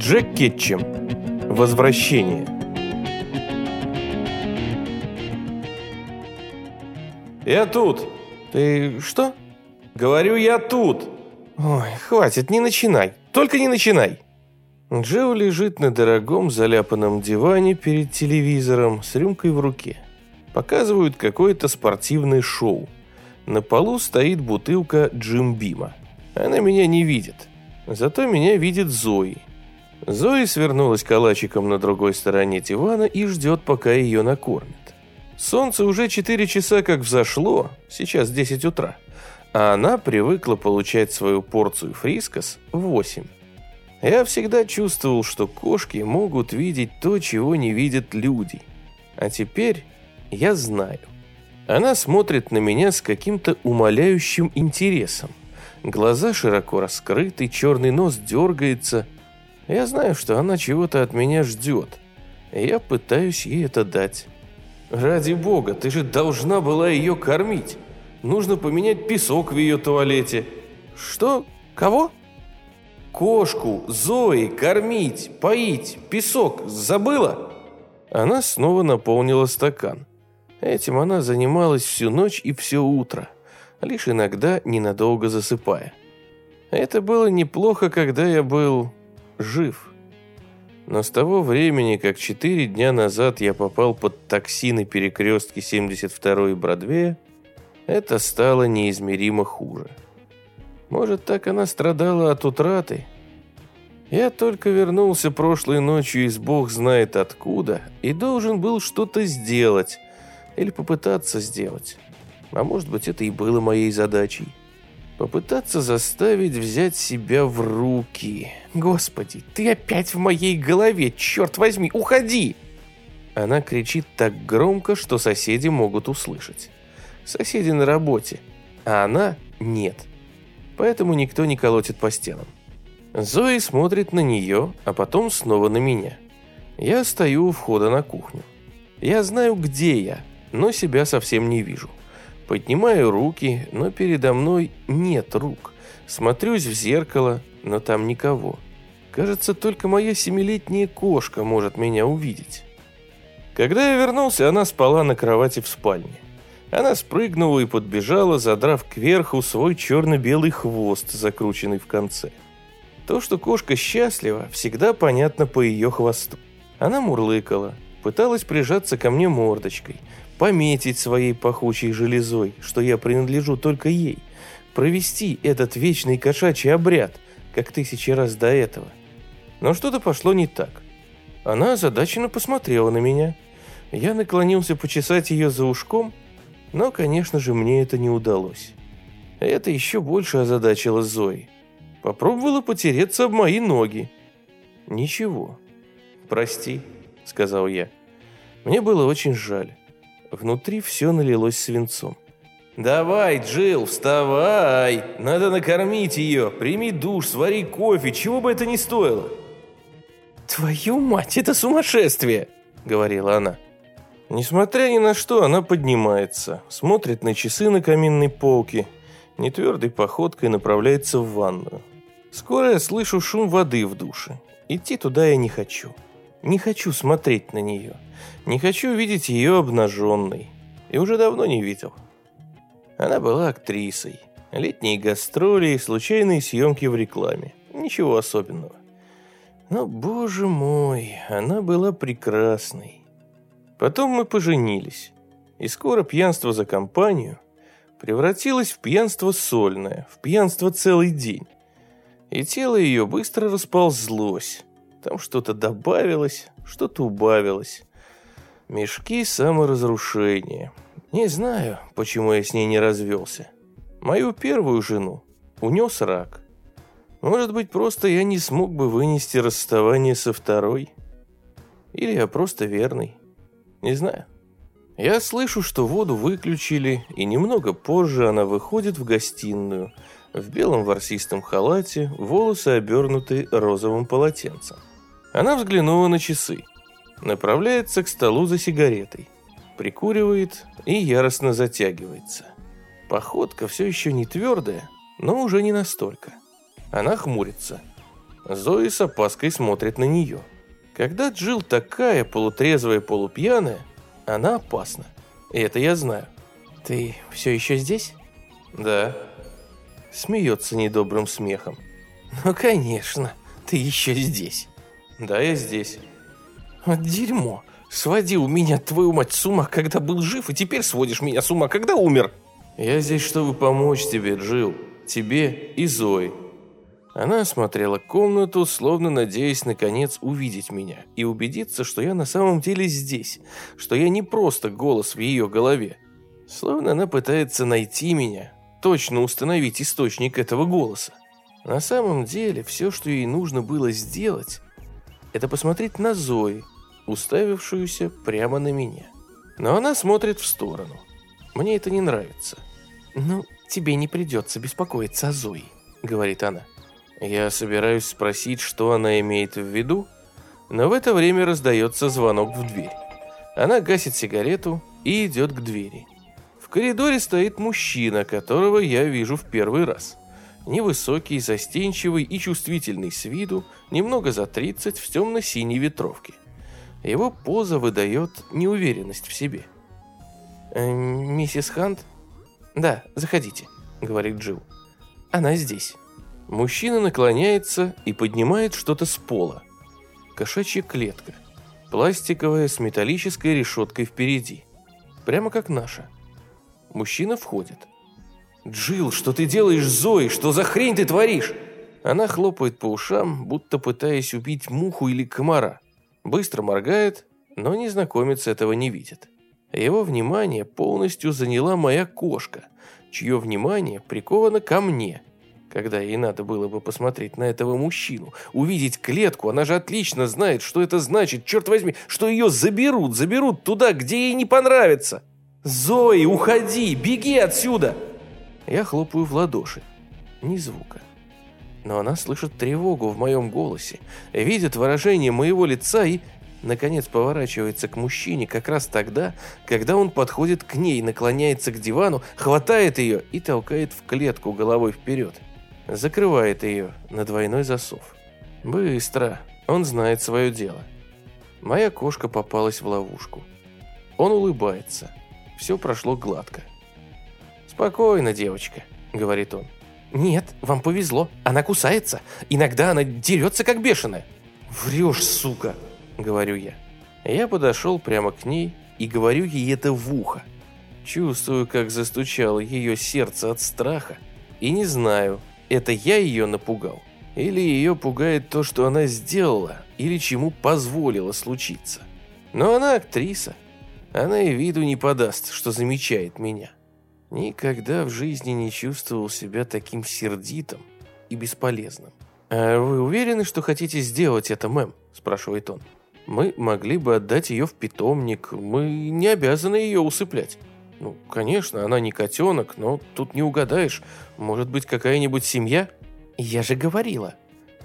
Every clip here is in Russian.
Джек Кетчем. Возвращение. «Я тут!» «Ты что?» «Говорю, я тут!» «Ой, хватит, не начинай! Только не начинай!» Джо лежит на дорогом заляпанном диване перед телевизором с рюмкой в руке. Показывают какое-то спортивное шоу. На полу стоит бутылка Джимбима. Она меня не видит. Зато меня видит Зои. Зои свернулась калачиком на другой стороне дивана и ждет, пока ее накормят. Солнце уже 4 часа как взошло, сейчас 10 утра, а она привыкла получать свою порцию фрискос в 8. Я всегда чувствовал, что кошки могут видеть то, чего не видят люди. А теперь я знаю. Она смотрит на меня с каким-то умоляющим интересом. Глаза широко раскрыты, черный нос дергается – я знаю, что она чего-то от меня ждет. Я пытаюсь ей это дать. Ради бога, ты же должна была ее кормить. Нужно поменять песок в ее туалете. Что? Кого? Кошку, Зои, кормить, поить, песок. Забыла? Она снова наполнила стакан. Этим она занималась всю ночь и все утро, лишь иногда ненадолго засыпая. Это было неплохо, когда я был жив. Но с того времени, как четыре дня назад я попал под такси на перекрестке 72-й Бродвея, это стало неизмеримо хуже. Может, так она страдала от утраты? Я только вернулся прошлой ночью из бог знает откуда и должен был что-то сделать или попытаться сделать. А может быть, это и было моей задачей. Попытаться заставить взять себя в руки. Господи, ты опять в моей голове, черт возьми, уходи! Она кричит так громко, что соседи могут услышать. Соседи на работе, а она нет. Поэтому никто не колотит по стенам. Зои смотрит на нее, а потом снова на меня. Я стою у входа на кухню. Я знаю, где я, но себя совсем не вижу. Поднимаю руки, но передо мной нет рук. Смотрюсь в зеркало, но там никого. Кажется, только моя семилетняя кошка может меня увидеть. Когда я вернулся, она спала на кровати в спальне. Она спрыгнула и подбежала, задрав кверху свой черно-белый хвост, закрученный в конце. То, что кошка счастлива, всегда понятно по ее хвосту. Она мурлыкала, пыталась прижаться ко мне мордочкой, пометить своей пахучей железой, что я принадлежу только ей, провести этот вечный кошачий обряд, как тысячи раз до этого. Но что-то пошло не так. Она озадаченно посмотрела на меня. Я наклонился почесать ее за ушком, но, конечно же, мне это не удалось. Это еще больше озадачило Зои. Попробовала потереться об мои ноги. Ничего. «Прости», — сказал я. Мне было очень жаль. Внутри все налилось свинцом. «Давай, Джилл, вставай! Надо накормить ее! Прими душ, свари кофе, чего бы это ни стоило!» «Твою мать, это сумасшествие!» — говорила она. Несмотря ни на что, она поднимается, смотрит на часы на каминной полке, нетвердой походкой направляется в ванную. Скоро я слышу шум воды в душе. Идти туда я не хочу. Не хочу смотреть на нее. Не хочу видеть ее обнаженной. И уже давно не видел. Она была актрисой. Летние гастроли и случайные съемки в рекламе. Ничего особенного. Но, боже мой, она была прекрасной. Потом мы поженились. И скоро пьянство за компанию превратилось в пьянство сольное, в пьянство целый день. И тело ее быстро расползлось. Там что-то добавилось, что-то убавилось. Мешки саморазрушения. Не знаю, почему я с ней не развелся. Мою первую жену унес рак. Может быть, просто я не смог бы вынести расставание со второй? Или я просто верный? Не знаю. Я слышу, что воду выключили, и немного позже она выходит в гостиную в белом ворсистом халате, волосы обернуты розовым полотенцем. Она взглянула на часы. Направляется к столу за сигаретой. Прикуривает и яростно затягивается. Походка все еще не твердая, но уже не настолько. Она хмурится. Зои с опаской смотрит на нее. Когда Джилл такая полутрезвая, полупьяная, она опасна. И это я знаю. Ты все еще здесь? Да. Смеется недобрым смехом. Ну, конечно, ты еще здесь. Да, я здесь. Вот дерьмо. Сводил меня, твою мать, с ума, когда был жив, и теперь сводишь меня с ума, когда умер. Я здесь, чтобы помочь тебе, Джилл. Тебе и Зои. Она осмотрела комнату, словно надеясь наконец увидеть меня и убедиться, что я на самом деле здесь, что я не просто голос в ее голове. Словно она пытается найти меня, точно установить источник этого голоса. На самом деле, все, что ей нужно было сделать, это посмотреть на Зои, уставившуюся прямо на меня. Но она смотрит в сторону. Мне это не нравится. «Ну, тебе не придется беспокоиться о Зои», — говорит она. Я собираюсь спросить, что она имеет в виду, но в это время раздается звонок в дверь. Она гасит сигарету и идет к двери. В коридоре стоит мужчина, которого я вижу в первый раз. Невысокий, застенчивый и чувствительный с виду, немного за 30 в темно-синей ветровке. Его поза выдает неуверенность в себе. «Э, «Миссис Хант?» «Да, заходите», — говорит Джилл. «Она здесь». Мужчина наклоняется и поднимает что-то с пола. Кошачья клетка. Пластиковая с металлической решеткой впереди. Прямо как наша. Мужчина входит. «Джилл, что ты делаешь Зоей? Что за хрень ты творишь?» Она хлопает по ушам, будто пытаясь убить муху или комара. Быстро моргает, но незнакомец этого не видит. Его внимание полностью заняла моя кошка, чье внимание приковано ко мне – когда ей надо было бы посмотреть на этого мужчину, увидеть клетку, она же отлично знает, что это значит, черт возьми, что ее заберут, заберут туда, где ей не понравится. «Зои, уходи, беги отсюда!» Я хлопаю в ладоши. Ни звука. Но она слышит тревогу в моем голосе, видит выражение моего лица и, наконец, поворачивается к мужчине как раз тогда, когда он подходит к ней, наклоняется к дивану, хватает ее и толкает в клетку головой вперед закрывает ее на двойной засов. Быстро, он знает свое дело. Моя кошка попалась в ловушку. Он улыбается. Все прошло гладко. «Спокойно, девочка», — говорит он. «Нет, вам повезло. Она кусается. Иногда она дерется, как бешеная». «Врешь, сука», — говорю я. Я подошел прямо к ней и говорю ей это в ухо. Чувствую, как застучало ее сердце от страха, и не знаю, это я ее напугал? Или ее пугает то, что она сделала, или чему позволила случиться? Но она актриса. Она и виду не подаст, что замечает меня. Никогда в жизни не чувствовал себя таким сердитым и бесполезным. «А вы уверены, что хотите сделать это, мэм?» – спрашивает он. «Мы могли бы отдать ее в питомник, мы не обязаны ее усыплять». Ну, конечно, она не котенок, но тут не угадаешь. Может быть, какая-нибудь семья? Я же говорила.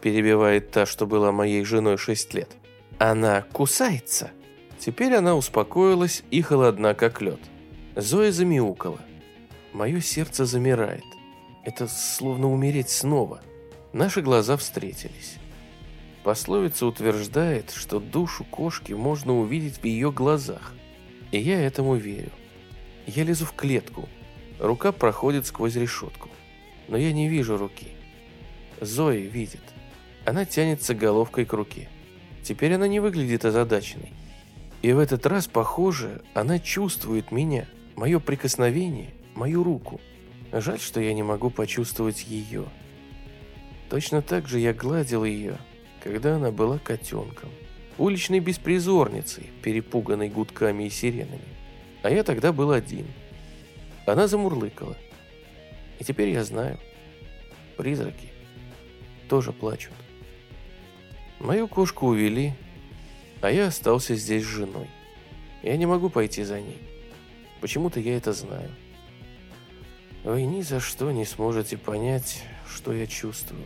Перебивает та, что была моей женой шесть лет. Она кусается. Теперь она успокоилась и холодна, как лед. Зоя замяукала. Мое сердце замирает. Это словно умереть снова. Наши глаза встретились. Пословица утверждает, что душу кошки можно увидеть в ее глазах. И я этому верю. Я лезу в клетку. Рука проходит сквозь решетку. Но я не вижу руки. Зои видит. Она тянется головкой к руке. Теперь она не выглядит озадаченной. И в этот раз, похоже, она чувствует меня, мое прикосновение, мою руку. Жаль, что я не могу почувствовать ее. Точно так же я гладил ее, когда она была котенком. Уличной беспризорницей, перепуганной гудками и сиренами. А я тогда был один. Она замурлыкала. И теперь я знаю. Призраки тоже плачут. Мою кошку увели, а я остался здесь с женой. Я не могу пойти за ней. Почему-то я это знаю. Вы ни за что не сможете понять, что я чувствую.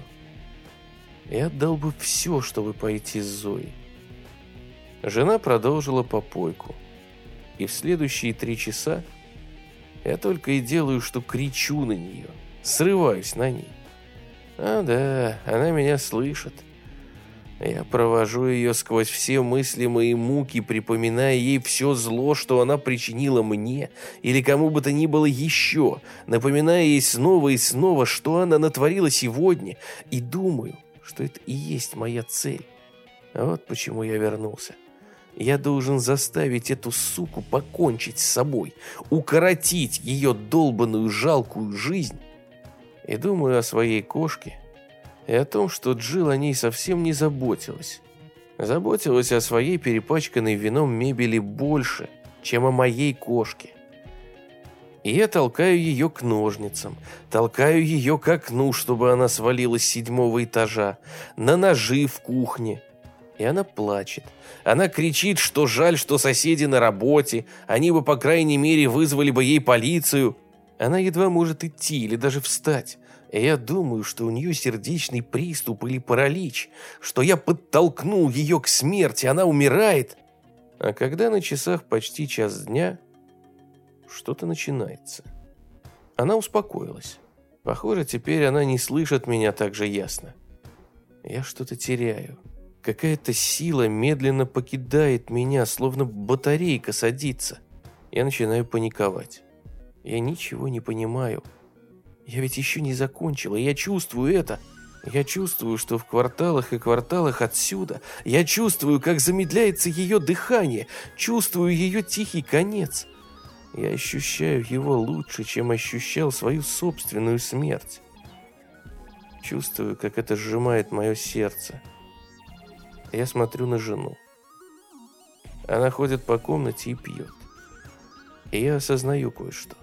Я отдал бы все, чтобы пойти с Зоей. Жена продолжила попойку и в следующие три часа я только и делаю, что кричу на нее, срываюсь на ней. А да, она меня слышит. Я провожу ее сквозь все мыслимые муки, припоминая ей все зло, что она причинила мне или кому бы то ни было еще, напоминая ей снова и снова, что она натворила сегодня, и думаю, что это и есть моя цель. Вот почему я вернулся. Я должен заставить эту суку покончить с собой, укоротить ее долбанную жалкую жизнь. И думаю о своей кошке, и о том, что Джилл о ней совсем не заботилась. Заботилась о своей перепачканной вином мебели больше, чем о моей кошке. И я толкаю ее к ножницам, толкаю ее к окну, чтобы она свалилась с седьмого этажа, на ножи в кухне. И она плачет. Она кричит, что жаль, что соседи на работе, они бы, по крайней мере, вызвали бы ей полицию. Она едва может идти или даже встать. Я думаю, что у нее сердечный приступ или паралич, что я подтолкнул ее к смерти, она умирает. А когда на часах почти час дня, что-то начинается. Она успокоилась. Похоже, теперь она не слышит меня так же ясно. Я что-то теряю. Какая-то сила медленно покидает меня, словно батарейка садится. Я начинаю паниковать. Я ничего не понимаю. Я ведь еще не закончила, я чувствую это. Я чувствую, что в кварталах и кварталах отсюда. Я чувствую, как замедляется ее дыхание. Чувствую ее тихий конец. Я ощущаю его лучше, чем ощущал свою собственную смерть. Чувствую, как это сжимает мое сердце. Я смотрю на жену. Она ходит по комнате и пьет. И я осознаю кое-что.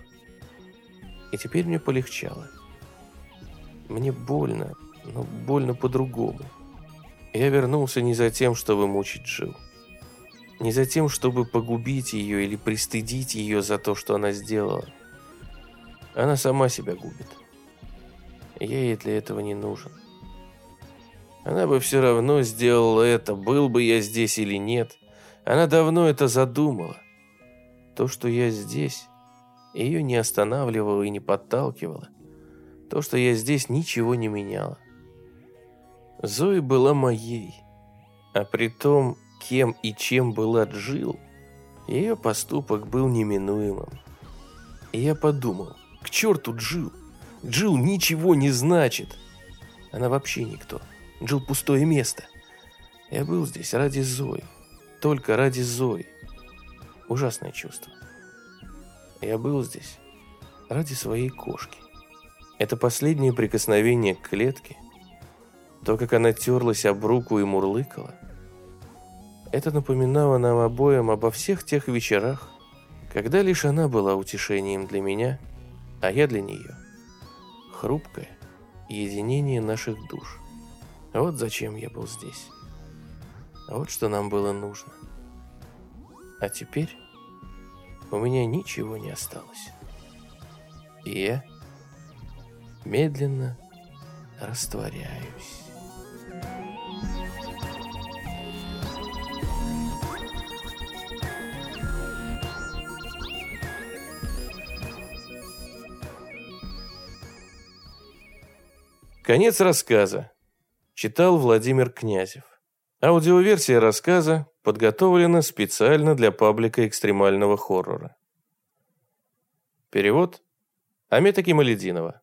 И теперь мне полегчало. Мне больно, но больно по-другому. Я вернулся не за тем, чтобы мучить Джилл. Не за тем, чтобы погубить ее или пристыдить ее за то, что она сделала. Она сама себя губит. Я ей для этого не нужен. Она бы все равно сделала это, был бы я здесь или нет. Она давно это задумала. То, что я здесь, ее не останавливало и не подталкивало. То, что я здесь, ничего не меняло. Зои была моей. А при том, кем и чем была Джил, ее поступок был неминуемым. И я подумал, к черту Джил. Джил ничего не значит. Она вообще никто. Джил пустое место. Я был здесь ради Зои. Только ради Зои. Ужасное чувство. Я был здесь ради своей кошки. Это последнее прикосновение к клетке, то, как она терлась об руку и мурлыкала, это напоминало нам обоим обо всех тех вечерах, когда лишь она была утешением для меня, а я для нее. Хрупкое единение наших душ. Вот зачем я был здесь. Вот что нам было нужно. А теперь у меня ничего не осталось. И я медленно растворяюсь. Конец рассказа. Читал Владимир Князев. Аудиоверсия рассказа подготовлена специально для паблика экстремального хоррора. Перевод Амета Кималединова.